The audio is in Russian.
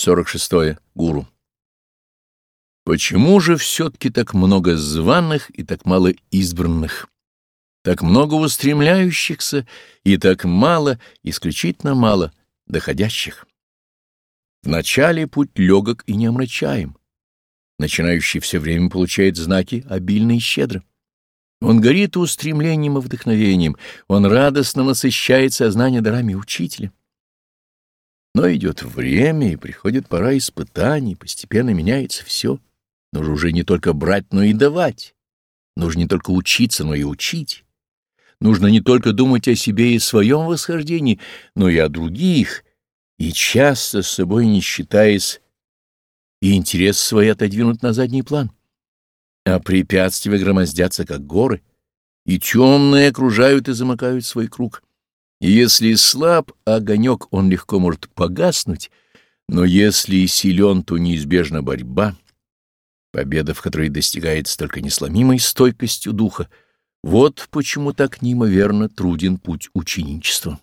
46. -е. Гуру. Почему же все-таки так много званых и так мало избранных? Так много устремляющихся и так мало, исключительно мало, доходящих. Вначале путь легок и неомрачаем. Начинающий все время получает знаки обильно и щедро. Он горит устремлением и вдохновением, он радостно насыщает сознание дарами учителя. Но идет время, и приходит пора испытаний, постепенно меняется все. Нужно уже не только брать, но и давать. Нужно не только учиться, но и учить. Нужно не только думать о себе и своем восхождении, но и о других, и часто с собой не считаясь, и интерес свой отодвинуть на задний план. А препятствия громоздятся, как горы, и темные окружают и замыкают свой круг. Если слаб огонек, он легко может погаснуть, но если силен, то неизбежна борьба, победа в которой достигается только несломимой стойкостью духа. Вот почему так неимоверно труден путь ученичества.